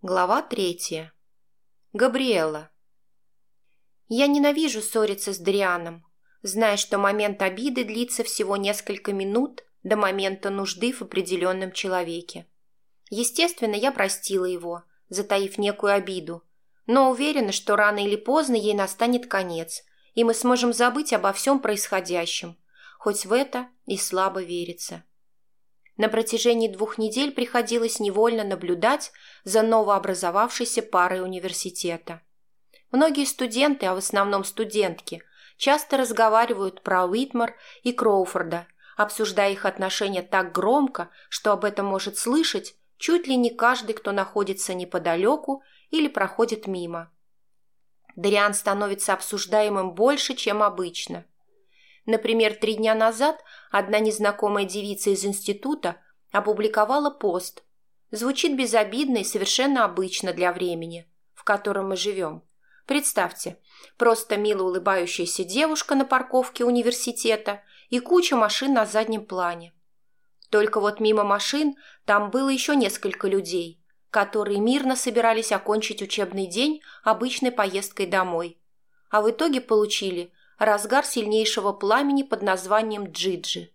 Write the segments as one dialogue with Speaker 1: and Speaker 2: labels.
Speaker 1: Глава третья. Габриэла. Я ненавижу ссориться с Дрианом, зная, что момент обиды длится всего несколько минут до момента нужды в определенном человеке. Естественно, я простила его, затаив некую обиду, но уверена, что рано или поздно ей настанет конец, и мы сможем забыть обо всем происходящем, хоть в это и слабо верится. На протяжении двух недель приходилось невольно наблюдать за новообразовавшейся парой университета. Многие студенты, а в основном студентки, часто разговаривают про Уитмар и Кроуфорда, обсуждая их отношения так громко, что об этом может слышать чуть ли не каждый, кто находится неподалеку или проходит мимо. Дариан становится обсуждаемым больше, чем обычно – Например, три дня назад одна незнакомая девица из института опубликовала пост. Звучит безобидно и совершенно обычно для времени, в котором мы живем. Представьте, просто мило улыбающаяся девушка на парковке университета и куча машин на заднем плане. Только вот мимо машин там было еще несколько людей, которые мирно собирались окончить учебный день обычной поездкой домой, а в итоге получили разгар сильнейшего пламени под названием Джиджи.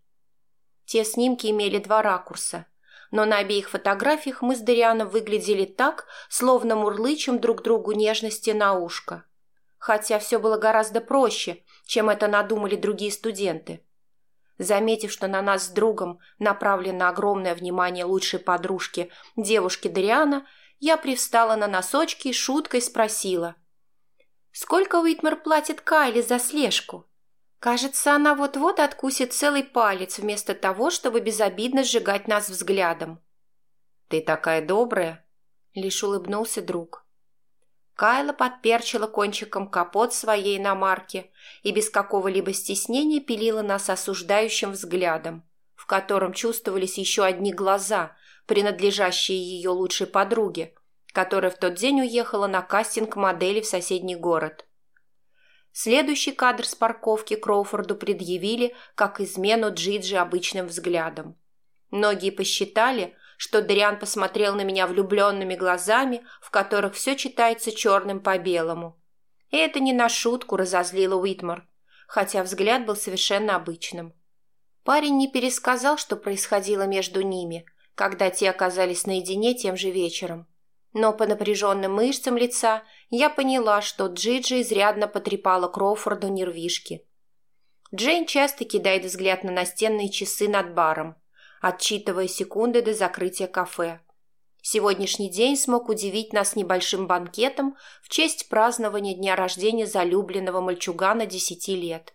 Speaker 1: Те снимки имели два ракурса, но на обеих фотографиях мы с Дарианом выглядели так, словно мурлычем друг другу нежности на ушко. Хотя все было гораздо проще, чем это надумали другие студенты. Заметив, что на нас с другом направлено огромное внимание лучшей подружки, девушки Дариана, я привстала на носочки и шуткой спросила – Сколько Уитмер платит Кайли за слежку? Кажется, она вот-вот откусит целый палец вместо того, чтобы безобидно сжигать нас взглядом. «Ты такая добрая!» — лишь улыбнулся друг. Кайла подперчила кончиком капот своей иномарки и без какого-либо стеснения пилила нас осуждающим взглядом, в котором чувствовались еще одни глаза, принадлежащие ее лучшей подруге, которая в тот день уехала на кастинг модели в соседний город. Следующий кадр с парковки Кроуфорду предъявили как измену Джиджи обычным взглядом. Многие посчитали, что Дриан посмотрел на меня влюбленными глазами, в которых все читается черным по белому. И это не на шутку разозлило Уитмар, хотя взгляд был совершенно обычным. Парень не пересказал, что происходило между ними, когда те оказались наедине тем же вечером но по напряженным мышцам лица я поняла, что Джиджи изрядно потрепала Кроуфорду нервишки. Джейн часто кидает взгляд на настенные часы над баром, отчитывая секунды до закрытия кафе. Сегодняшний день смог удивить нас небольшим банкетом в честь празднования дня рождения залюбленного мальчугана десяти лет.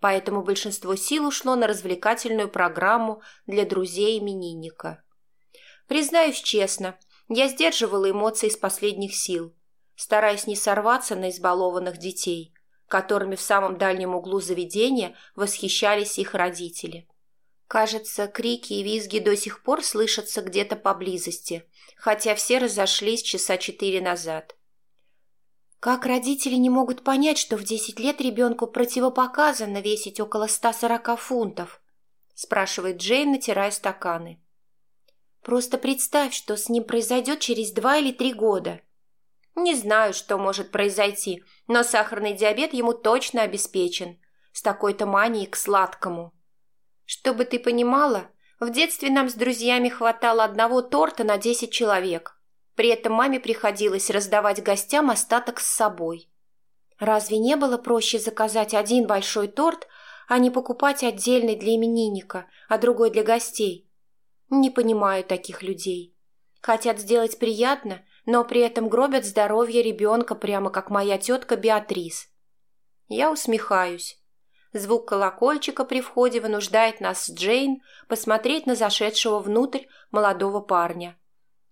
Speaker 1: Поэтому большинство сил ушло на развлекательную программу для друзей именинника. Признаюсь честно, я сдерживала эмоции из последних сил, стараясь не сорваться на избалованных детей, которыми в самом дальнем углу заведения восхищались их родители. Кажется, крики и визги до сих пор слышатся где-то поблизости, хотя все разошлись часа четыре назад. Как родители не могут понять, что в десять лет ребенку противопоказано весить около ста сорока фунтов? спрашивает Джейн, натирая стаканы. Просто представь, что с ним произойдет через два или три года. Не знаю, что может произойти, но сахарный диабет ему точно обеспечен. С такой-то манией к сладкому. Чтобы ты понимала, в детстве нам с друзьями хватало одного торта на десять человек. При этом маме приходилось раздавать гостям остаток с собой. Разве не было проще заказать один большой торт, а не покупать отдельный для именинника, а другой для гостей? Не понимаю таких людей. Хотят сделать приятно, но при этом гробят здоровье ребенка прямо как моя тетка Беатрис. Я усмехаюсь. Звук колокольчика при входе вынуждает нас с Джейн посмотреть на зашедшего внутрь молодого парня,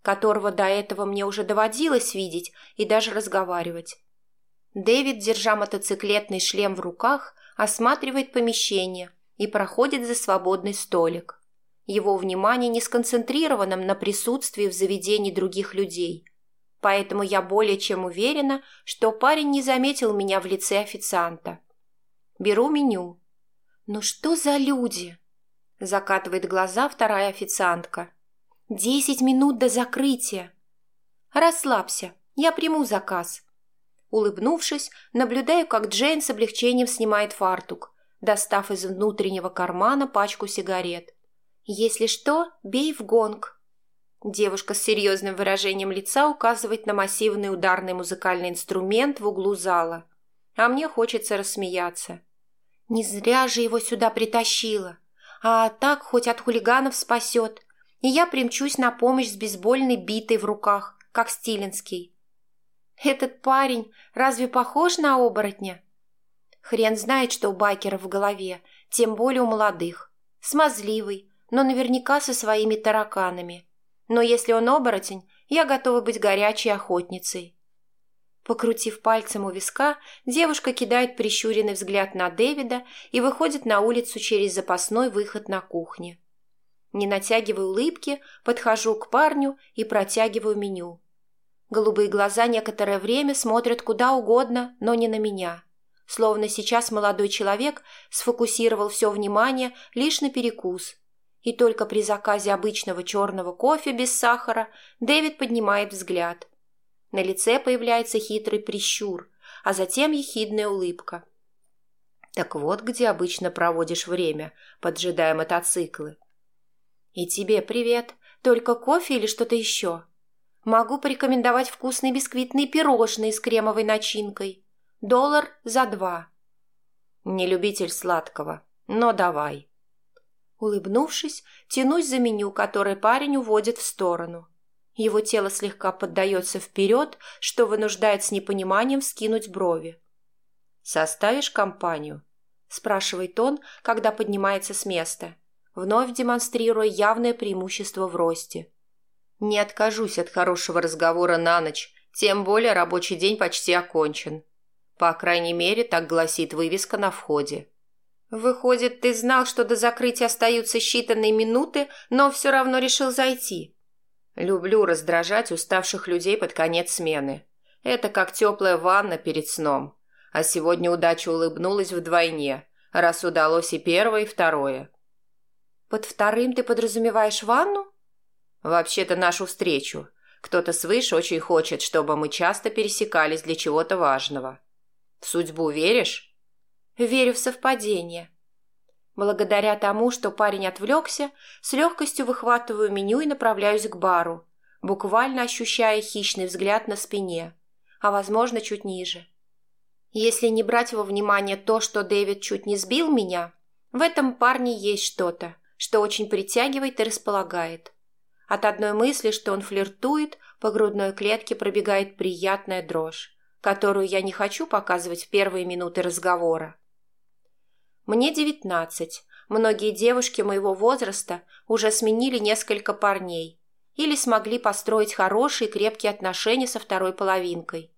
Speaker 1: которого до этого мне уже доводилось видеть и даже разговаривать. Дэвид, держа мотоциклетный шлем в руках, осматривает помещение и проходит за свободный столик. Его внимание не сконцентрировано на присутствии в заведении других людей. Поэтому я более чем уверена, что парень не заметил меня в лице официанта. Беру меню. «Ну что за люди?» Закатывает глаза вторая официантка. «Десять минут до закрытия!» «Расслабься, я приму заказ». Улыбнувшись, наблюдаю, как Джейн с облегчением снимает фартук, достав из внутреннего кармана пачку сигарет. «Если что, бей в гонг». Девушка с серьезным выражением лица указывает на массивный ударный музыкальный инструмент в углу зала. А мне хочется рассмеяться. Не зря же его сюда притащила. А так хоть от хулиганов спасет. И я примчусь на помощь с бейсбольной битой в руках, как Стилинский. Этот парень разве похож на оборотня? Хрен знает, что у байкеров в голове, тем более у молодых. Смазливый, но наверняка со своими тараканами. Но если он оборотень, я готова быть горячей охотницей. Покрутив пальцем у виска, девушка кидает прищуренный взгляд на Дэвида и выходит на улицу через запасной выход на кухне. Не натягиваю улыбки, подхожу к парню и протягиваю меню. Голубые глаза некоторое время смотрят куда угодно, но не на меня. Словно сейчас молодой человек сфокусировал все внимание лишь на перекус. И только при заказе обычного черного кофе без сахара Дэвид поднимает взгляд. На лице появляется хитрый прищур, а затем ехидная улыбка. Так вот, где обычно проводишь время, поджидая мотоциклы. И тебе привет. Только кофе или что-то еще? Могу порекомендовать вкусные бисквитные пирожные с кремовой начинкой. Доллар за два. Не любитель сладкого, но давай. Улыбнувшись, тянусь за меню, которое парень уводит в сторону. Его тело слегка поддается вперед, что вынуждает с непониманием скинуть брови. «Составишь компанию?» – спрашивает он, когда поднимается с места, вновь демонстрируя явное преимущество в росте. Не откажусь от хорошего разговора на ночь, тем более рабочий день почти окончен. По крайней мере, так гласит вывеска на входе. Выходит, ты знал, что до закрытия остаются считанные минуты, но все равно решил зайти. Люблю раздражать уставших людей под конец смены. Это как теплая ванна перед сном. А сегодня удача улыбнулась вдвойне, раз удалось и первое, и второе. Под вторым ты подразумеваешь ванну? Вообще-то нашу встречу. Кто-то свыше очень хочет, чтобы мы часто пересекались для чего-то важного. В судьбу веришь? Верю в совпадение. Благодаря тому, что парень отвлекся, с легкостью выхватываю меню и направляюсь к бару, буквально ощущая хищный взгляд на спине, а, возможно, чуть ниже. Если не брать во внимание то, что Дэвид чуть не сбил меня, в этом парне есть что-то, что очень притягивает и располагает. От одной мысли, что он флиртует, по грудной клетке пробегает приятная дрожь, которую я не хочу показывать в первые минуты разговора. Мне девятнадцать. Многие девушки моего возраста уже сменили несколько парней или смогли построить хорошие крепкие отношения со второй половинкой.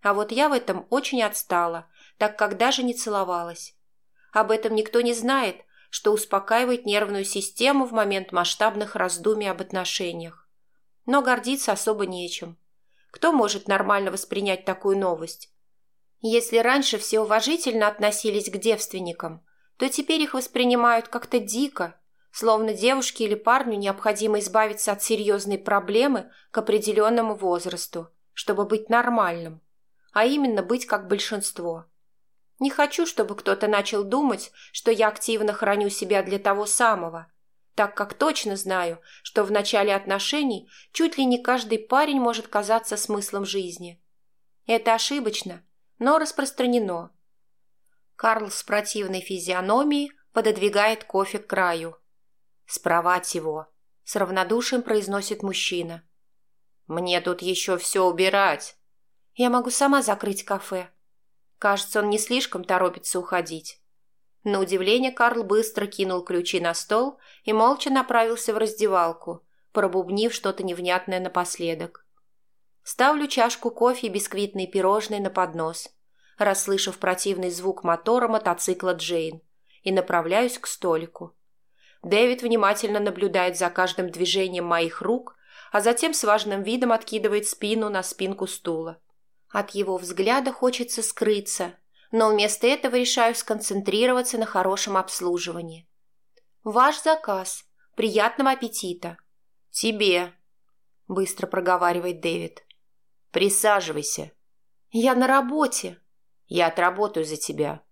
Speaker 1: А вот я в этом очень отстала, так как даже не целовалась. Об этом никто не знает, что успокаивает нервную систему в момент масштабных раздумий об отношениях. Но гордиться особо нечем. Кто может нормально воспринять такую новость? Если раньше все уважительно относились к девственникам, то теперь их воспринимают как-то дико, словно девушке или парню необходимо избавиться от серьезной проблемы к определенному возрасту, чтобы быть нормальным, а именно быть как большинство – не хочу, чтобы кто-то начал думать, что я активно храню себя для того самого, так как точно знаю, что в начале отношений чуть ли не каждый парень может казаться смыслом жизни. Это ошибочно, но распространено. Карл с противной физиономией пододвигает кофе к краю. «Спровать его», — с равнодушием произносит мужчина. «Мне тут еще все убирать». «Я могу сама закрыть кафе», Кажется, он не слишком торопится уходить. На удивление Карл быстро кинул ключи на стол и молча направился в раздевалку, пробубнив что-то невнятное напоследок. Ставлю чашку кофе и бисквитные пирожные на поднос, расслышав противный звук мотора мотоцикла Джейн, и направляюсь к столику. Дэвид внимательно наблюдает за каждым движением моих рук, а затем с важным видом откидывает спину на спинку стула. От его взгляда хочется скрыться, но вместо этого решаю сконцентрироваться на хорошем обслуживании. «Ваш заказ. Приятного аппетита!» «Тебе!» – быстро проговаривает Дэвид.
Speaker 2: Присаживайся.
Speaker 1: Я на работе.
Speaker 2: Я отработаю за тебя.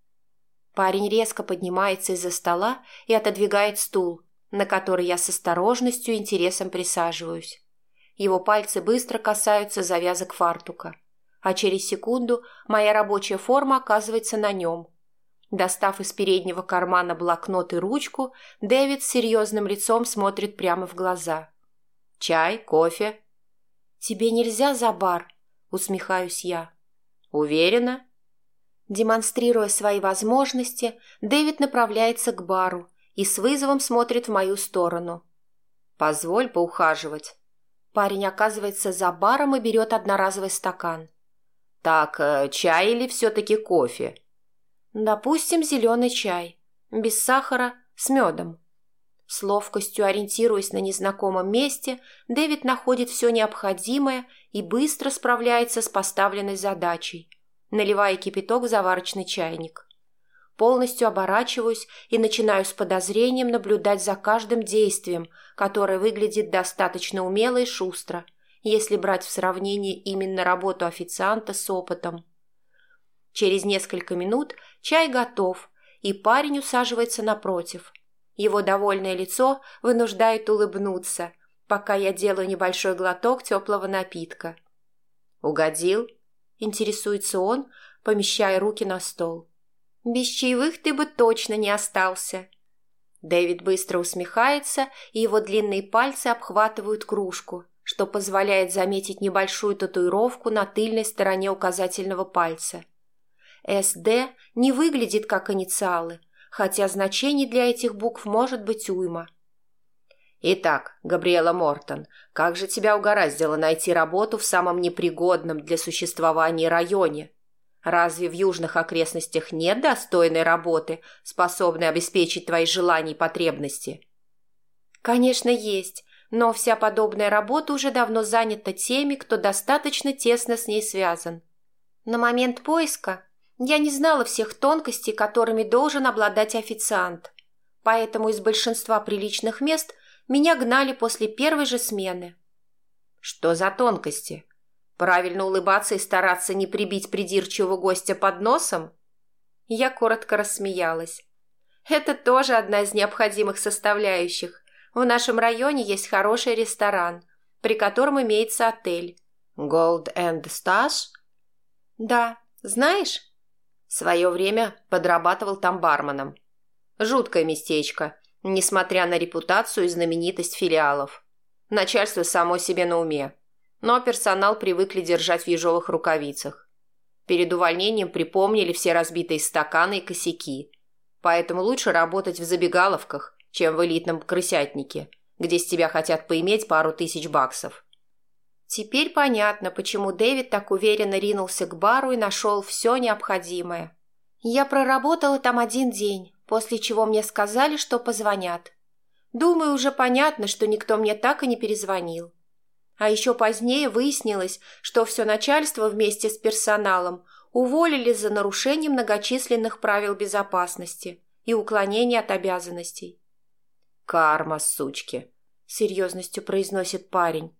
Speaker 1: Парень резко поднимается из-за стола и отодвигает стул, на который я с осторожностью и интересом присаживаюсь. Его пальцы быстро касаются завязок фартука, а через секунду моя рабочая форма оказывается на нем. Достав из переднего кармана блокнот и ручку, Дэвид с серьезным лицом смотрит прямо в глаза.
Speaker 2: «Чай? Кофе?»
Speaker 1: «Тебе нельзя за бар?» – усмехаюсь я.
Speaker 2: «Уверена?»
Speaker 1: Демонстрируя свои возможности, Дэвид направляется к бару и с вызовом смотрит в мою сторону.
Speaker 2: «Позволь поухаживать».
Speaker 1: Парень оказывается за баром и берет одноразовый стакан.
Speaker 2: «Так, э, чай или все-таки кофе?»
Speaker 1: «Допустим, зеленый чай. Без сахара, с медом». С ловкостью ориентируясь на незнакомом месте, Дэвид находит все необходимое и быстро справляется с поставленной задачей, наливая кипяток в заварочный чайник. Полностью оборачиваюсь и начинаю с подозрением наблюдать за каждым действием, которое выглядит достаточно умело и шустро, если брать в сравнение именно работу официанта с опытом. Через несколько минут чай готов, и парень усаживается напротив – его довольное лицо вынуждает улыбнуться, пока я делаю небольшой глоток теплого напитка.
Speaker 2: «Угодил?»
Speaker 1: – интересуется он, помещая руки на стол. «Без чаевых ты бы точно не остался». Дэвид быстро усмехается, и его длинные пальцы обхватывают кружку, что позволяет заметить небольшую татуировку на тыльной стороне указательного пальца. «СД» не выглядит как инициалы, хотя значений для этих букв может быть уйма.
Speaker 2: «Итак, Габриэла Мортон, как же тебя угораздило найти работу в самом непригодном для существования районе? Разве в южных окрестностях нет достойной работы, способной обеспечить твои желания и потребности?»
Speaker 1: «Конечно, есть, но вся подобная работа уже давно занята теми, кто достаточно тесно с ней связан. На момент поиска я не знала всех тонкостей, которыми должен обладать официант, поэтому из большинства приличных мест меня гнали после первой же смены.
Speaker 2: Что за тонкости? Правильно улыбаться и стараться не прибить придирчивого гостя под носом?
Speaker 1: Я коротко рассмеялась. Это тоже одна из необходимых составляющих. В нашем районе есть хороший ресторан, при котором имеется отель.
Speaker 2: Gold and Stars?
Speaker 1: Да. Знаешь?
Speaker 2: свое время подрабатывал там барменом. Жуткое местечко, несмотря на репутацию и знаменитость филиалов. Начальство само себе на уме. Но персонал привыкли держать в ежовых рукавицах. Перед увольнением припомнили все разбитые стаканы и косяки. Поэтому лучше работать в забегаловках, чем в элитном крысятнике, где с тебя хотят поиметь пару тысяч баксов.
Speaker 1: Теперь понятно, почему Дэвид так уверенно ринулся к бару и нашел все необходимое. Я проработала там один день, после чего мне сказали, что позвонят. Думаю, уже понятно, что никто мне так и не перезвонил. А еще позднее выяснилось, что все начальство вместе с персоналом уволили за нарушение многочисленных правил безопасности и уклонение от обязанностей.
Speaker 2: «Карма, сучки!» — серьезностью произносит парень.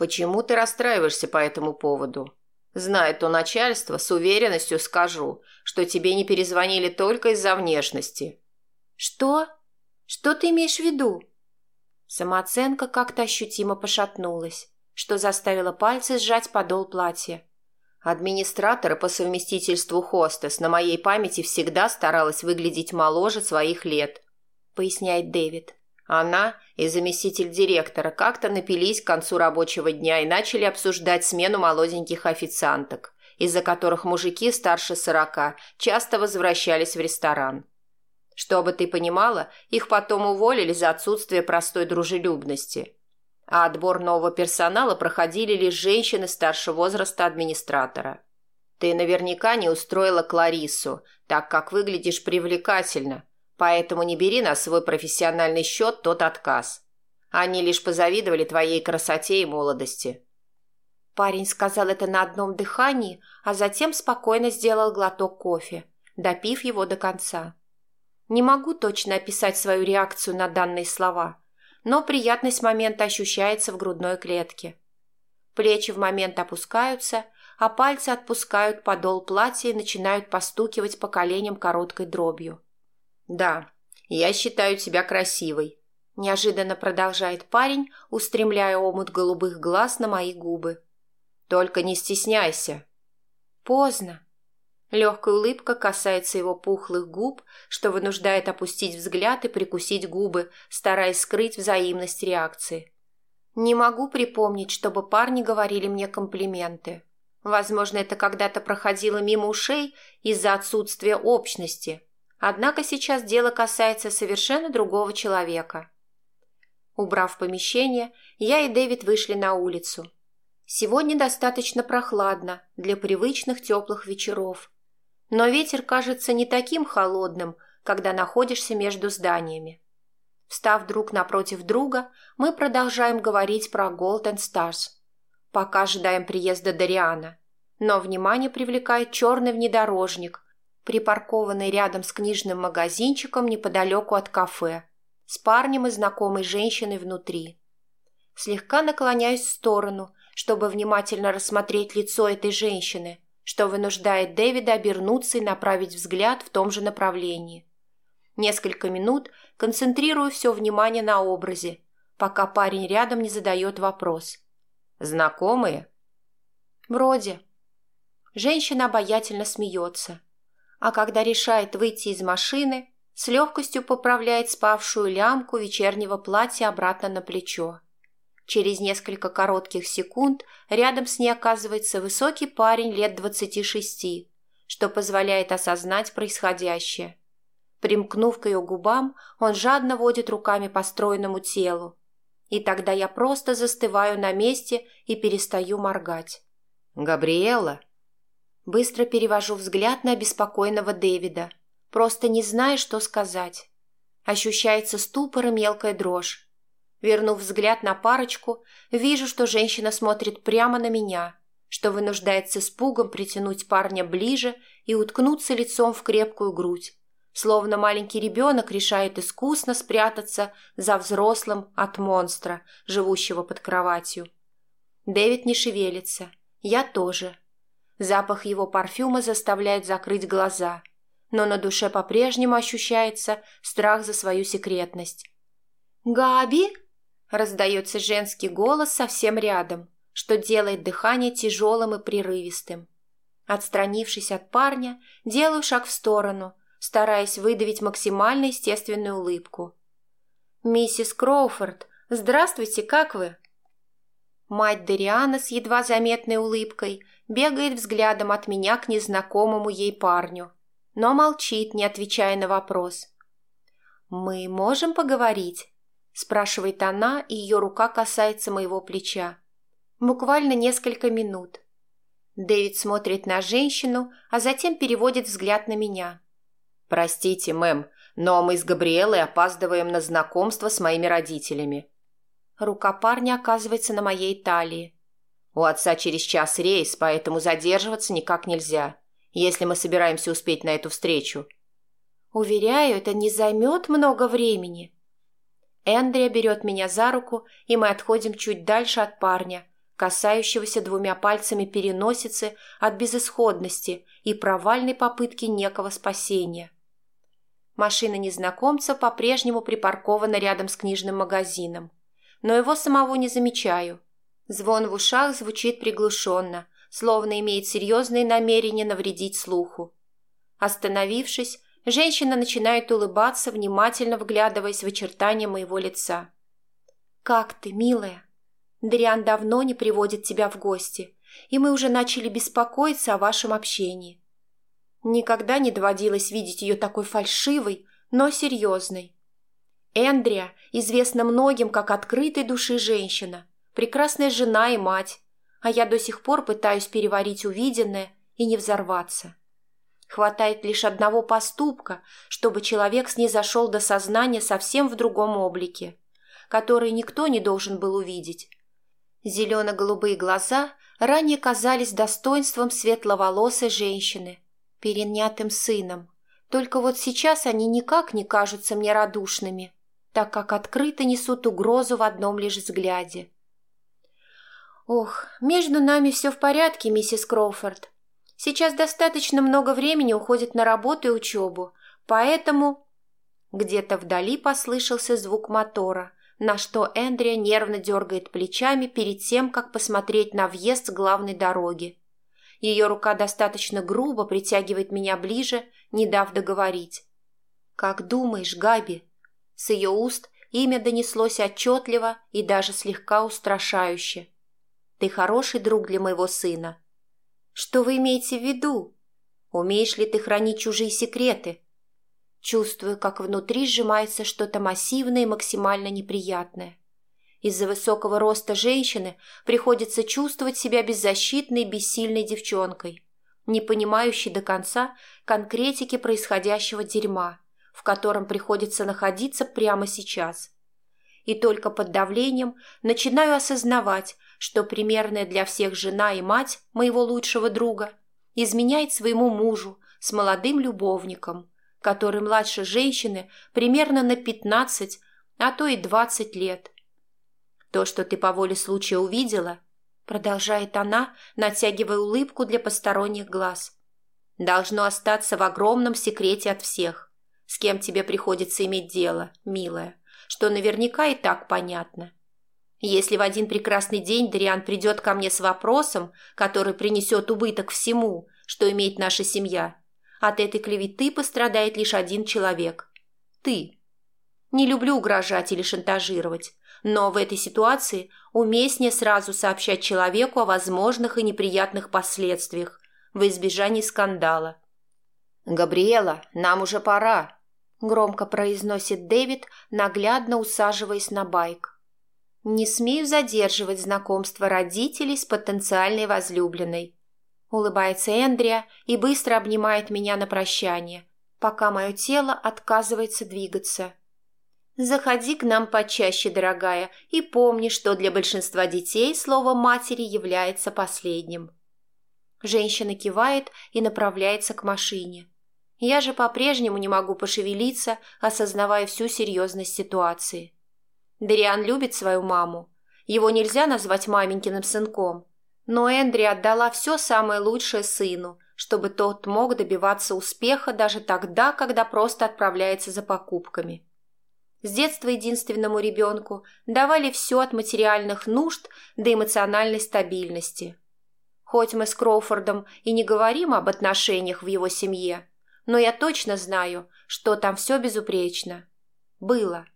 Speaker 2: Почему ты расстраиваешься по этому поводу? Зная то начальство, с уверенностью скажу, что тебе не перезвонили только из-за внешности.
Speaker 1: Что? Что ты имеешь в виду? Самооценка как-то ощутимо пошатнулась, что заставило пальцы сжать подол платья.
Speaker 2: Администратора по совместительству хостес на моей памяти всегда старалась выглядеть моложе своих лет, поясняет Дэвид. Она и заместитель директора как-то напились к концу рабочего дня и начали обсуждать смену молоденьких официанток, из-за которых мужики старше сорока часто возвращались в ресторан. Чтобы ты понимала, их потом уволили за отсутствие простой дружелюбности. А отбор нового персонала проходили лишь женщины старшего возраста администратора. Ты наверняка не устроила Кларису, так как выглядишь привлекательно – Поэтому не бери на свой профессиональный счет тот отказ. Они лишь позавидовали твоей красоте и молодости».
Speaker 1: Парень сказал это на одном дыхании, а затем спокойно сделал глоток кофе, допив его до конца. Не могу точно описать свою реакцию на данные слова, но приятность момента ощущается в грудной клетке. Плечи в момент опускаются, а пальцы отпускают подол платья и начинают постукивать по коленям короткой дробью.
Speaker 2: «Да, я считаю тебя красивой», –
Speaker 1: неожиданно продолжает парень, устремляя омут голубых глаз на мои губы.
Speaker 2: «Только не стесняйся».
Speaker 1: «Поздно». Легкая улыбка касается его пухлых губ, что вынуждает опустить взгляд и прикусить губы, стараясь скрыть взаимность реакции. Не могу припомнить, чтобы парни говорили мне комплименты. Возможно, это когда-то проходило мимо ушей из-за отсутствия общности. Однако сейчас дело касается совершенно другого человека. Убрав помещение, я и Дэвид вышли на улицу. Сегодня достаточно прохладно для привычных теплых вечеров. Но ветер кажется не таким холодным, когда находишься между зданиями. Встав друг напротив друга, мы продолжаем говорить про Golden Stars – пока ожидаем приезда Дариана. Но внимание привлекает черный внедорожник, припаркованный рядом с книжным магазинчиком неподалеку от кафе, с парнем и знакомой женщиной внутри. Слегка наклоняюсь в сторону, чтобы внимательно рассмотреть лицо этой женщины, что вынуждает Дэвида обернуться и направить взгляд в том же направлении. Несколько минут концентрирую все внимание на образе, пока парень рядом не задает вопрос –
Speaker 2: Знакомые?
Speaker 1: Вроде. Женщина обаятельно смеется. А когда решает выйти из машины, с легкостью поправляет спавшую лямку вечернего платья обратно на плечо. Через несколько коротких секунд рядом с ней оказывается высокий парень лет двадцати шести, что позволяет осознать происходящее. Примкнув к ее губам, он жадно водит руками по стройному телу, и тогда я просто застываю на месте и перестаю моргать.
Speaker 2: «Габриэла?»
Speaker 1: Быстро перевожу взгляд на беспокойного Дэвида, просто не зная, что сказать. Ощущается ступор и мелкая дрожь. Вернув взгляд на парочку, вижу, что женщина смотрит прямо на меня, что вынуждает с испугом притянуть парня ближе и уткнуться лицом в крепкую грудь, Словно маленький ребенок решает искусно спрятаться за взрослым от монстра, живущего под кроватью. Дэвид не шевелится. Я тоже. Запах его парфюма заставляет закрыть глаза, но на душе по-прежнему ощущается страх за свою секретность. «Габи?» – раздается женский голос совсем рядом, что делает дыхание тяжелым и прерывистым. Отстранившись от парня, делаю шаг в сторону – стараясь выдавить максимально естественную улыбку. «Миссис Кроуфорд, здравствуйте, как вы?» Мать Дариана с едва заметной улыбкой бегает взглядом от меня к незнакомому ей парню, но молчит, не отвечая на вопрос. «Мы можем поговорить?» – спрашивает она, и ее рука касается моего плеча. Буквально несколько минут. Дэвид смотрит на женщину, а затем переводит взгляд на меня.
Speaker 2: «Простите, мэм, но мы с Габриэлой опаздываем на знакомство с моими родителями».
Speaker 1: Рука парня оказывается на моей талии.
Speaker 2: «У отца через час рейс, поэтому задерживаться никак нельзя, если мы собираемся успеть на эту встречу».
Speaker 1: «Уверяю, это не займет много времени». Эндрия берет меня за руку, и мы отходим чуть дальше от парня, касающегося двумя пальцами переносицы от безысходности и провальной попытки некого спасения. Машина незнакомца по-прежнему припаркована рядом с книжным магазином. Но его самого не замечаю. Звон в ушах звучит приглушенно, словно имеет серьезные намерения навредить слуху. Остановившись, женщина начинает улыбаться, внимательно вглядываясь в очертания моего лица. «Как ты, милая? Дриан давно не приводит тебя в гости, и мы уже начали беспокоиться о вашем общении. Никогда не доводилось видеть ее такой фальшивой, но серьезной. Эндрия известна многим как открытой души женщина, прекрасная жена и мать, а я до сих пор пытаюсь переварить увиденное и не взорваться. Хватает лишь одного поступка, чтобы человек снизошел до сознания совсем в другом облике, который никто не должен был увидеть. Зелено-голубые глаза ранее казались достоинством светловолосой женщины – перенятым сыном. Только вот сейчас они никак не кажутся мне радушными, так как открыто несут угрозу в одном лишь взгляде. Ох, между нами все в порядке, миссис Кроуфорд. Сейчас достаточно много времени уходит на работу и учебу, поэтому... Где-то вдали послышался звук мотора, на что Эндрия нервно дергает плечами перед тем, как посмотреть на въезд с главной дороги. Ее рука достаточно грубо притягивает меня ближе, не дав договорить. «Как думаешь, Габи?» С ее уст имя донеслось отчетливо и даже слегка устрашающе. «Ты хороший друг для моего сына». «Что вы имеете в виду? Умеешь ли ты хранить чужие секреты?» Чувствую, как внутри сжимается что-то массивное и максимально неприятное. Из-за высокого роста женщины приходится чувствовать себя беззащитной бессильной девчонкой, не понимающей до конца конкретики происходящего дерьма, в котором приходится находиться прямо сейчас. И только под давлением начинаю осознавать, что примерная для всех жена и мать моего лучшего друга изменяет своему мужу с молодым любовником, который младше женщины примерно на 15, а то и 20 лет – то, что ты по воле случая увидела, продолжает она, натягивая улыбку для посторонних глаз, должно остаться в огромном секрете от всех, с кем тебе приходится иметь дело, милая, что наверняка и так понятно. Если в один прекрасный день Дариан придет ко мне с вопросом, который принесет убыток всему, что имеет наша семья, от этой клеветы пострадает лишь один человек – ты. Не люблю угрожать или шантажировать, но в этой ситуации уместнее сразу сообщать человеку о возможных и неприятных последствиях в избежании скандала.
Speaker 2: «Габриэла, нам уже пора», – громко произносит Дэвид, наглядно усаживаясь на байк.
Speaker 1: «Не смею задерживать знакомство родителей с потенциальной возлюбленной», – улыбается Эндрия и быстро обнимает меня на прощание, пока мое тело отказывается двигаться. Заходи к нам почаще, дорогая, и помни, что для большинства детей слово матери является последним. Женщина кивает и направляется к машине. Я же по-прежнему не могу пошевелиться, осознавая всю серьезность ситуации. Дариан любит свою маму. Его нельзя назвать маменькиным сынком. Но Эндри отдала все самое лучшее сыну, чтобы тот мог добиваться успеха даже тогда, когда просто отправляется за покупками. С детства единственному ребенку давали все от материальных нужд до эмоциональной стабильности. Хоть мы с Кроуфордом и не говорим об отношениях в его семье, но я точно знаю, что там все безупречно. Было.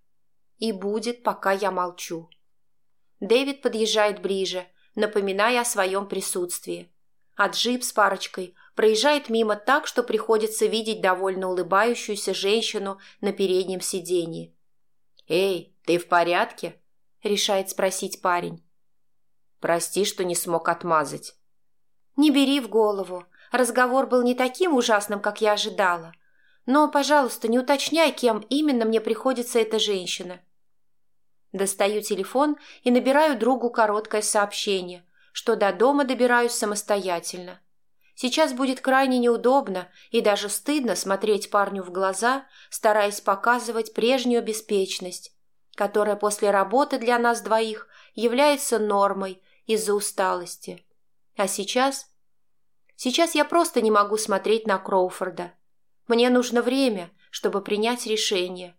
Speaker 1: И будет, пока я молчу. Дэвид подъезжает ближе, напоминая о своем присутствии. А джип с парочкой проезжает мимо так, что приходится видеть довольно улыбающуюся женщину на переднем сиденье.
Speaker 2: «Эй, ты в порядке?»
Speaker 1: – решает спросить парень.
Speaker 2: «Прости, что не смог отмазать».
Speaker 1: «Не бери в голову. Разговор был не таким ужасным, как я ожидала. Но, пожалуйста, не уточняй, кем именно мне приходится эта женщина». Достаю телефон и набираю другу короткое сообщение, что до дома добираюсь самостоятельно. Сейчас будет крайне неудобно и даже стыдно смотреть парню в глаза, стараясь показывать прежнюю беспечность, которая после работы для нас двоих является нормой из-за усталости. А сейчас... Сейчас я просто не могу смотреть на Кроуфорда. Мне нужно время, чтобы принять решение.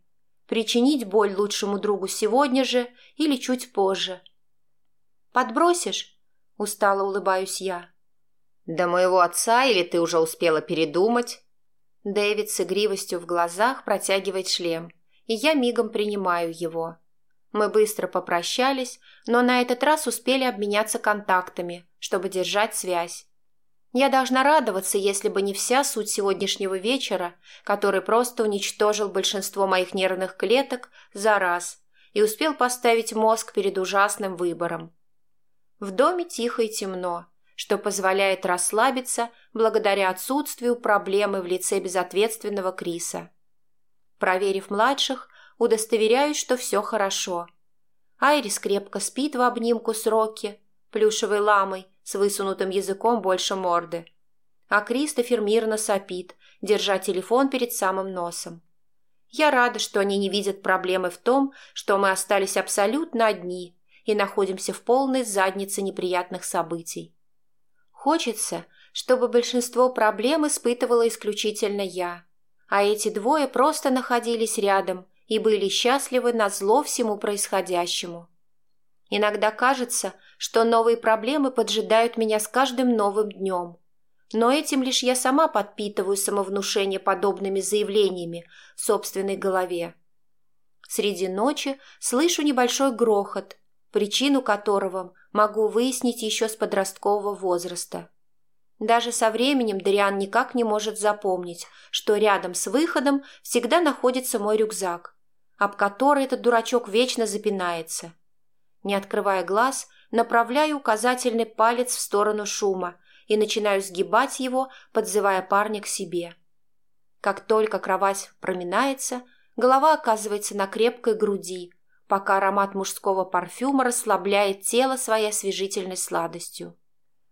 Speaker 1: Причинить боль лучшему другу сегодня же или чуть позже. «Подбросишь?» – устало улыбаюсь я.
Speaker 2: «До моего отца или ты уже успела передумать?»
Speaker 1: Дэвид с игривостью в глазах протягивает шлем, и я мигом принимаю его. Мы быстро попрощались, но на этот раз успели обменяться контактами, чтобы держать связь. Я должна радоваться, если бы не вся суть сегодняшнего вечера, который просто уничтожил большинство моих нервных клеток за раз и успел поставить мозг перед ужасным выбором. В доме тихо и темно что позволяет расслабиться благодаря отсутствию проблемы в лице безответственного Криса. Проверив младших, удостоверяюсь, что все хорошо. Айрис крепко спит в обнимку с Рокки, плюшевой ламой с высунутым языком больше морды. А Кристофер мирно сопит, держа телефон перед самым носом. Я рада, что они не видят проблемы в том, что мы остались абсолютно одни, и находимся в полной заднице неприятных событий. Хочется, чтобы большинство проблем испытывала исключительно я, а эти двое просто находились рядом и были счастливы на зло всему происходящему. Иногда кажется, что новые проблемы поджидают меня с каждым новым днем. Но этим лишь я сама подпитываю самовнушение подобными заявлениями в собственной голове. Среди ночи слышу небольшой грохот, причину которого могу выяснить еще с подросткового возраста. Даже со временем Дариан никак не может запомнить, что рядом с выходом всегда находится мой рюкзак, об который этот дурачок вечно запинается. Не открывая глаз, направляю указательный палец в сторону шума и начинаю сгибать его, подзывая парня к себе. Как только кровать проминается, голова оказывается на крепкой груди, пока аромат мужского парфюма расслабляет тело своей освежительной сладостью.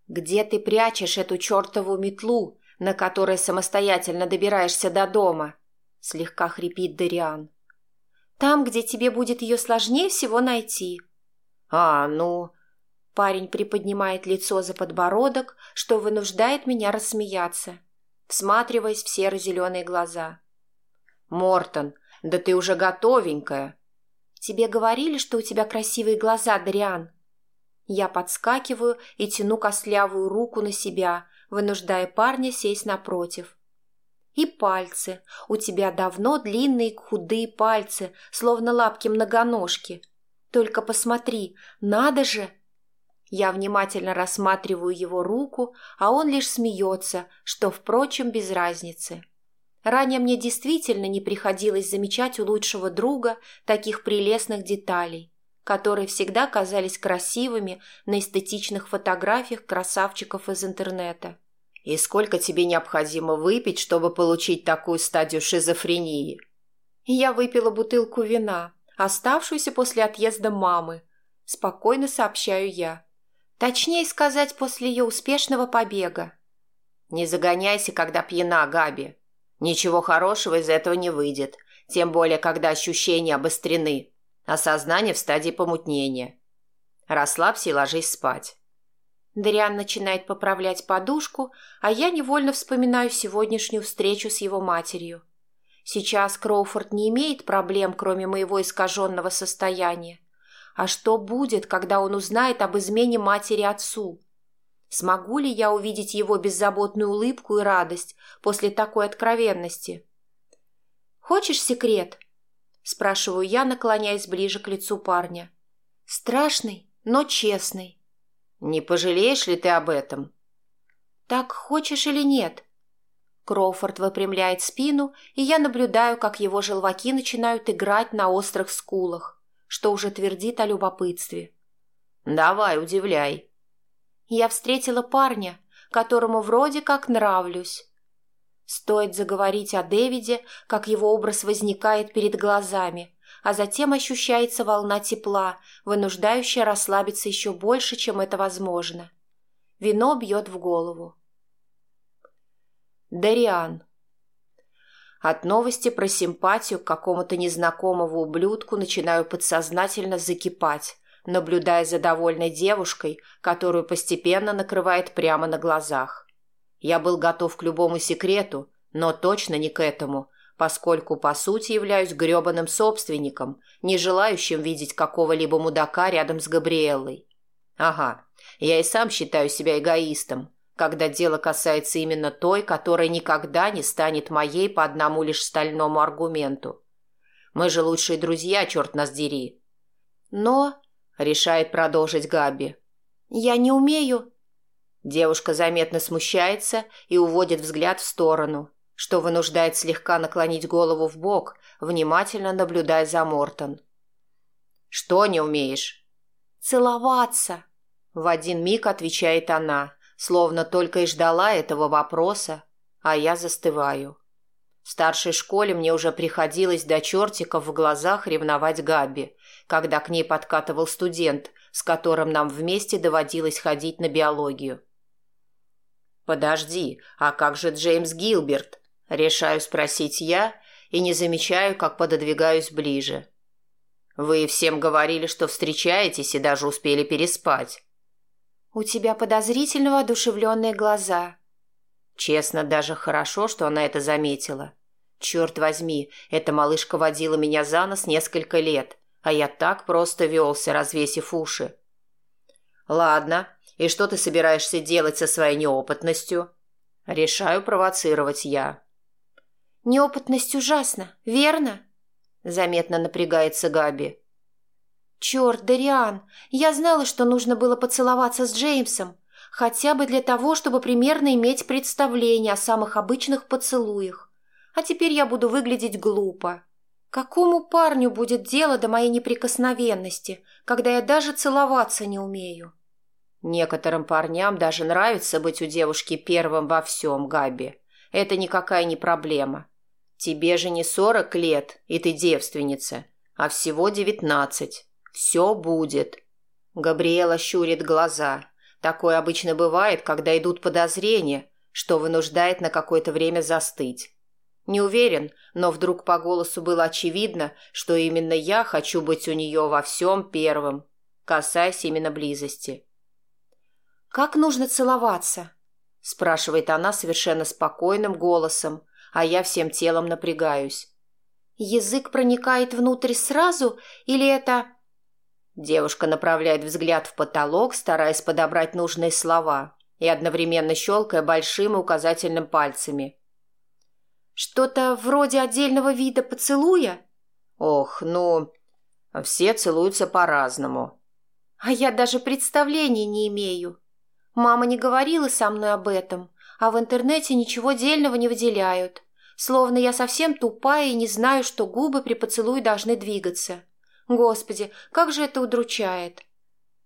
Speaker 1: «Где ты прячешь эту чертову метлу, на которой самостоятельно добираешься до дома?» — слегка хрипит Дариан. «Там, где тебе будет ее сложнее всего найти».
Speaker 2: «А, ну...»
Speaker 1: Парень приподнимает лицо за подбородок, что вынуждает меня рассмеяться, всматриваясь в серо-зеленые глаза.
Speaker 2: «Мортон, да ты уже готовенькая!»
Speaker 1: «Тебе говорили, что у тебя красивые глаза, Дариан?» Я подскакиваю и тяну костлявую руку на себя, вынуждая парня сесть напротив. И пальцы. У тебя давно длинные худые пальцы, словно лапки многоножки. Только посмотри, надо же! Я внимательно рассматриваю его руку, а он лишь смеется, что, впрочем, без разницы. Ранее мне действительно не приходилось замечать у лучшего друга таких прелестных деталей которые всегда казались красивыми на эстетичных фотографиях красавчиков из интернета.
Speaker 2: «И сколько тебе необходимо выпить, чтобы получить такую стадию шизофрении?»
Speaker 1: Я выпила бутылку вина, оставшуюся после отъезда мамы. Спокойно сообщаю я. Точнее сказать, после ее успешного побега.
Speaker 2: «Не загоняйся, когда пьяна, Габи. Ничего хорошего из этого не выйдет, тем более, когда ощущения обострены а сознание в стадии помутнения. Расслабься и ложись спать.
Speaker 1: Дриан начинает поправлять подушку, а я невольно вспоминаю сегодняшнюю встречу с его матерью. Сейчас Кроуфорд не имеет проблем, кроме моего искаженного состояния. А что будет, когда он узнает об измене матери отцу? Смогу ли я увидеть его беззаботную улыбку и радость после такой откровенности? «Хочешь секрет?» Спрашиваю я, наклоняясь ближе к лицу парня. Страшный, но честный.
Speaker 2: Не пожалеешь ли ты об этом?
Speaker 1: Так хочешь или нет? Кроуфорд выпрямляет спину, и я наблюдаю, как его желваки начинают играть на острых скулах, что уже твердит о любопытстве.
Speaker 2: «Давай, удивляй».
Speaker 1: Я встретила парня, которому вроде как нравлюсь, Стоит заговорить о Дэвиде, как его образ возникает перед глазами, а затем ощущается волна тепла, вынуждающая расслабиться еще больше, чем это возможно. Вино бьет в голову.
Speaker 2: Дариан. От новости про симпатию к какому-то незнакомому ублюдку начинаю подсознательно закипать, наблюдая за довольной девушкой, которую постепенно накрывает прямо на глазах. Я был готов к любому секрету, но точно не к этому, поскольку по сути являюсь грёбаным собственником, не желающим видеть какого-либо мудака рядом с Габриэллой. Ага, я и сам считаю себя эгоистом, когда дело касается именно той, которая никогда не станет моей по одному лишь стальному аргументу. Мы же лучшие друзья, черт нас дери.
Speaker 1: Но,
Speaker 2: решает продолжить Габи,
Speaker 1: я не умею
Speaker 2: Девушка заметно смущается и уводит взгляд в сторону, что вынуждает слегка наклонить голову в бок, внимательно наблюдая за Мортон. «Что не умеешь?»
Speaker 1: «Целоваться», —
Speaker 2: в один миг отвечает она, словно только и ждала этого вопроса, а я застываю. В старшей школе мне уже приходилось до чертиков в глазах ревновать Габи, когда к ней подкатывал студент, с которым нам вместе доводилось ходить на биологию. «Подожди, а как же Джеймс Гилберт?» Решаю спросить я и не замечаю, как пододвигаюсь ближе. Вы всем говорили, что встречаетесь и даже успели переспать.
Speaker 1: У тебя подозрительно воодушевленные глаза.
Speaker 2: Честно, даже хорошо, что она это заметила. Черт возьми, эта малышка водила меня за нос несколько лет, а я так просто велся, развесив уши. Ладно, и что ты собираешься делать со своей неопытностью? Решаю провоцировать я.
Speaker 1: Неопытность ужасна, верно? Заметно напрягается Габи. Черт, Дариан, я знала, что нужно было поцеловаться с Джеймсом, хотя бы для того, чтобы примерно иметь представление о самых обычных поцелуях. А теперь я буду выглядеть глупо. Какому парню будет дело до моей неприкосновенности, когда я даже целоваться не умею?
Speaker 2: Некоторым парням даже нравится быть у девушки первым во всем, Габи. Это никакая не проблема. Тебе же не сорок лет, и ты девственница, а всего девятнадцать. Все будет. Габриэла щурит глаза. Такое обычно бывает, когда идут подозрения, что вынуждает на какое-то время застыть. Не уверен, но вдруг по голосу было очевидно, что именно я хочу быть у нее во всем первым, касаясь именно близости.
Speaker 1: «Как нужно целоваться?» – спрашивает она совершенно спокойным голосом, а я всем телом напрягаюсь. «Язык проникает внутрь сразу или это...»
Speaker 2: Девушка направляет взгляд в потолок, стараясь подобрать нужные слова и одновременно щелкая большим и указательным пальцами –
Speaker 1: что-то вроде отдельного вида поцелуя?
Speaker 2: Ох, ну, все целуются по-разному.
Speaker 1: А я даже представления не имею. Мама не говорила со мной об этом, а в интернете ничего дельного не выделяют. Словно я совсем тупая и не знаю, что губы при поцелуе должны двигаться. Господи, как же это удручает.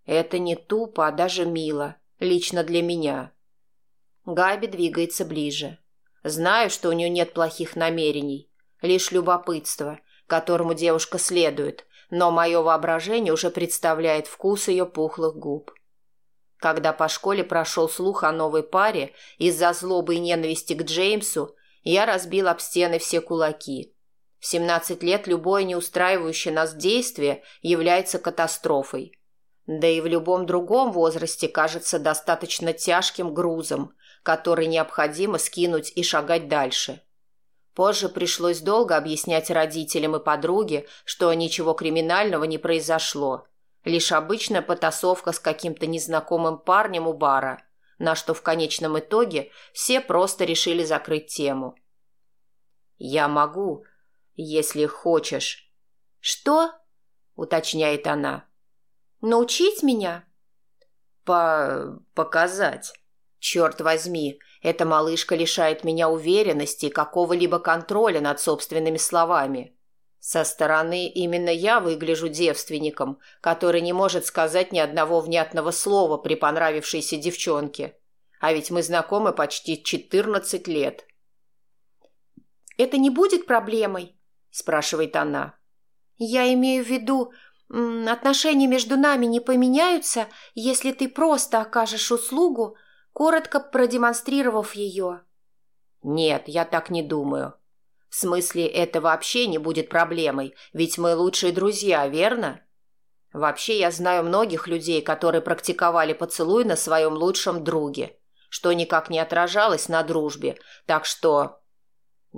Speaker 2: Это не тупо, а даже мило. Лично для меня. Габи двигается ближе. Знаю, что у нее нет плохих намерений, лишь любопытство, которому девушка следует, но мое воображение уже представляет вкус ее пухлых губ. Когда по школе прошел слух о новой паре из-за злобы и ненависти к Джеймсу, я разбил об стены все кулаки. В 17 лет любое неустраивающее нас действие является катастрофой. Да и в любом другом возрасте кажется достаточно тяжким грузом, который необходимо скинуть и шагать дальше. Позже пришлось долго объяснять родителям и подруге, что ничего криминального не произошло. Лишь обычная потасовка с каким-то незнакомым парнем у бара, на что в конечном итоге все просто решили закрыть тему. «Я могу, если хочешь».
Speaker 1: «Что?»
Speaker 2: – уточняет она.
Speaker 1: «Научить меня?»
Speaker 2: «По... показать». Черт возьми, эта малышка лишает меня уверенности и какого-либо контроля над собственными словами. Со стороны именно я выгляжу девственником, который не может сказать ни одного внятного слова при понравившейся девчонке. А ведь мы знакомы почти 14 лет.
Speaker 1: «Это не будет проблемой?» – спрашивает она. «Я имею в виду, отношения между нами не поменяются, если ты просто окажешь услугу, коротко продемонстрировав ее.
Speaker 2: «Нет, я так не думаю. В смысле, это вообще не будет проблемой, ведь мы лучшие друзья, верно? Вообще, я знаю многих людей, которые практиковали поцелуй на своем лучшем друге, что никак не отражалось на дружбе, так что...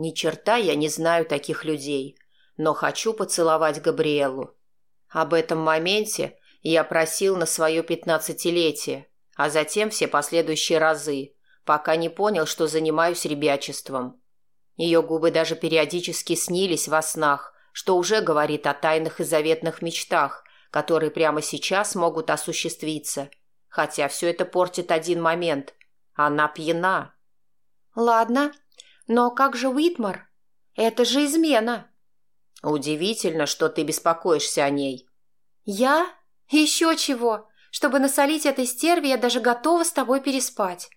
Speaker 2: Ни черта я не знаю таких людей, но хочу поцеловать Габриэлу. Об этом моменте я просил на свое пятнадцатилетие, а затем все последующие разы, пока не понял, что занимаюсь ребячеством. Ее губы даже периодически снились во снах, что уже говорит о тайных и заветных мечтах, которые прямо сейчас могут осуществиться. Хотя все это портит один момент. Она пьяна.
Speaker 1: «Ладно, но как же Уитмар? Это же измена!»
Speaker 2: «Удивительно, что ты беспокоишься о ней».
Speaker 1: «Я? Еще чего? Чтобы насолить этой стерве, я даже готова с тобой переспать».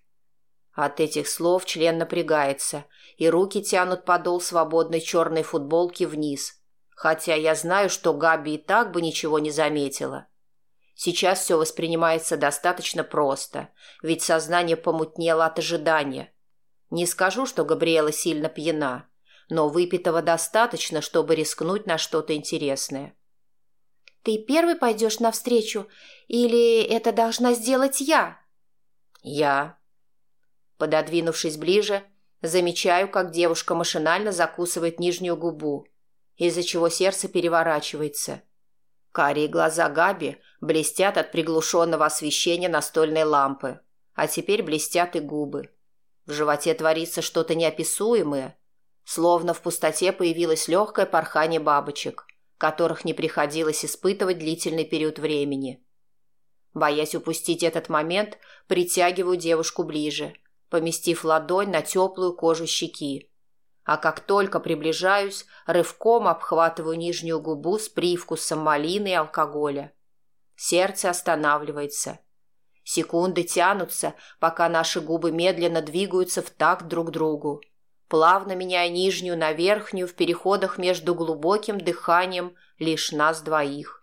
Speaker 2: От этих слов член напрягается, и руки тянут подол свободной черной футболки вниз. Хотя я знаю, что Габи и так бы ничего не заметила. Сейчас все воспринимается достаточно просто, ведь сознание помутнело от ожидания. Не скажу, что Габриэла сильно пьяна, но выпитого достаточно, чтобы рискнуть на что-то интересное.
Speaker 1: Ты первый пойдешь навстречу или это должна сделать я?»
Speaker 2: «Я». Пододвинувшись ближе, замечаю, как девушка машинально закусывает нижнюю губу, из-за чего сердце переворачивается. Карие глаза Габи блестят от приглушенного освещения настольной лампы, а теперь блестят и губы. В животе творится что-то неописуемое, словно в пустоте появилось легкое порхание бабочек, которых не приходилось испытывать длительный период времени. Боясь упустить этот момент, притягиваю девушку ближе, поместив ладонь на теплую кожу щеки. А как только приближаюсь, рывком обхватываю нижнюю губу с привкусом малины и алкоголя. Сердце останавливается. Секунды тянутся, пока наши губы медленно двигаются в такт друг другу, плавно меняя нижнюю на верхнюю в переходах между глубоким дыханием лишь нас двоих.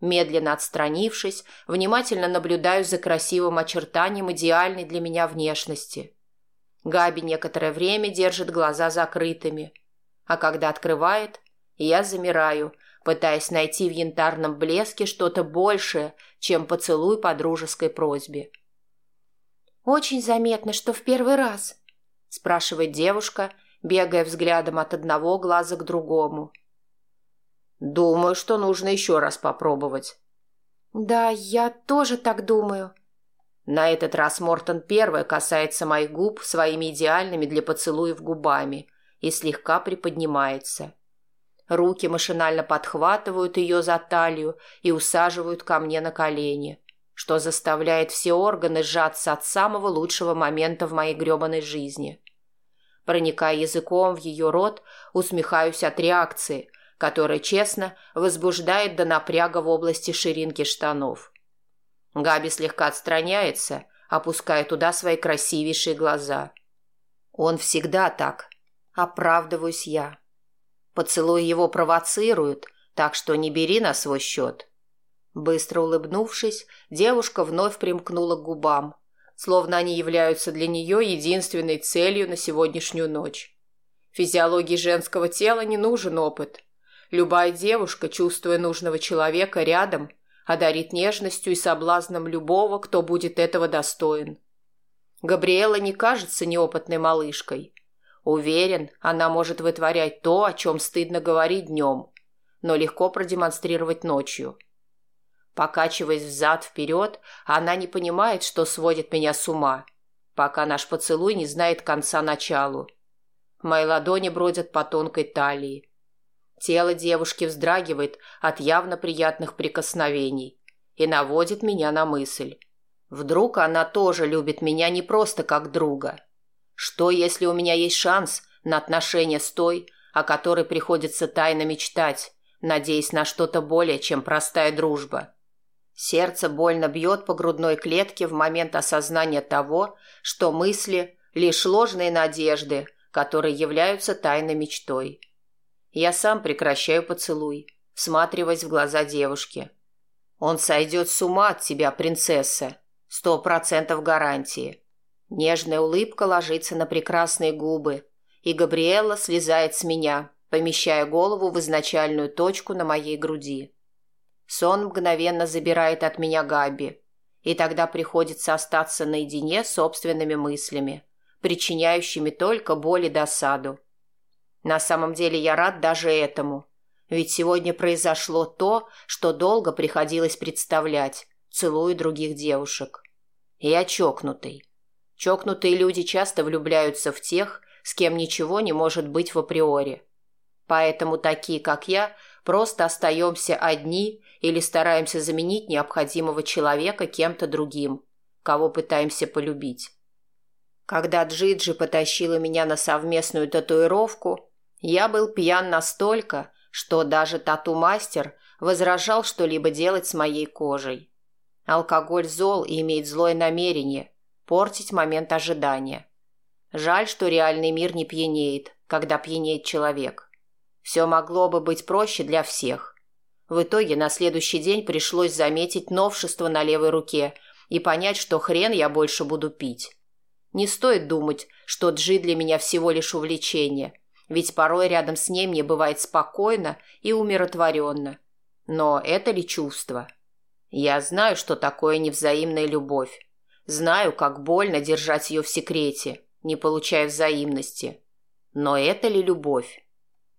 Speaker 2: Медленно отстранившись, внимательно наблюдаю за красивым очертанием идеальной для меня внешности. Габи некоторое время держит глаза закрытыми, а когда открывает, я замираю, пытаясь найти в янтарном блеске что-то большее, чем поцелуй по дружеской просьбе.
Speaker 1: «Очень заметно, что в первый раз», – спрашивает девушка, бегая взглядом от одного глаза к другому.
Speaker 2: «Думаю, что нужно еще раз попробовать».
Speaker 1: «Да, я тоже так думаю».
Speaker 2: На этот раз Мортон первая касается моих губ своими идеальными для поцелуев губами и слегка приподнимается. Руки машинально подхватывают ее за талию и усаживают ко мне на колени, что заставляет все органы сжаться от самого лучшего момента в моей гребаной жизни. Проникая языком в ее рот, усмехаюсь от реакции, которая, честно, возбуждает до напряга в области ширинки штанов. Габи слегка отстраняется, опуская туда свои красивейшие глаза. Он всегда так. Оправдываюсь я. Поцелуй его провоцируют, так что не бери на свой счет. Быстро улыбнувшись, девушка вновь примкнула к губам, словно они являются для нее единственной целью на сегодняшнюю ночь. Физиологии женского тела не нужен опыт. Любая девушка, чувствуя нужного человека рядом, одарит нежностью и соблазном любого, кто будет этого достоин. Габриэла не кажется неопытной малышкой – Уверен, она может вытворять то, о чем стыдно говорить днем, но легко продемонстрировать ночью. Покачиваясь взад-вперед, она не понимает, что сводит меня с ума, пока наш поцелуй не знает конца началу. Мои ладони бродят по тонкой талии. Тело девушки вздрагивает от явно приятных прикосновений и наводит меня на мысль. Вдруг она тоже любит меня не просто как друга – что, если у меня есть шанс на отношения с той, о которой приходится тайно мечтать, надеясь на что-то более, чем простая дружба? Сердце больно бьет по грудной клетке в момент осознания того, что мысли – лишь ложные надежды, которые являются тайной мечтой. Я сам прекращаю поцелуй, всматриваясь в глаза девушки. Он сойдет с ума от тебя, принцесса. Сто процентов гарантии. Нежная улыбка ложится на прекрасные губы, и Габриэла слезает с меня, помещая голову в изначальную точку на моей груди. Сон мгновенно забирает от меня Габи, и тогда приходится остаться наедине с собственными мыслями, причиняющими только боль и досаду. На самом деле я рад даже этому, ведь сегодня произошло то, что долго приходилось представлять, целуя других девушек. Я чокнутый. Чокнутые люди часто влюбляются в тех, с кем ничего не может быть в априори. Поэтому такие, как я, просто остаемся одни или стараемся заменить необходимого человека кем-то другим, кого пытаемся полюбить. Когда Джиджи потащила меня на совместную татуировку, я был пьян настолько, что даже тату-мастер возражал что-либо делать с моей кожей. Алкоголь зол и имеет злое намерение – портить момент ожидания. Жаль, что реальный мир не пьянеет, когда пьянеет человек. Все могло бы быть проще для всех. В итоге на следующий день пришлось заметить новшество на левой руке и понять, что хрен я больше буду пить. Не стоит думать, что джи для меня всего лишь увлечение, ведь порой рядом с ней мне бывает спокойно и умиротворенно. Но это ли чувство? Я знаю, что такое невзаимная любовь. Знаю, как больно держать ее в секрете, не получая взаимности. Но это ли любовь?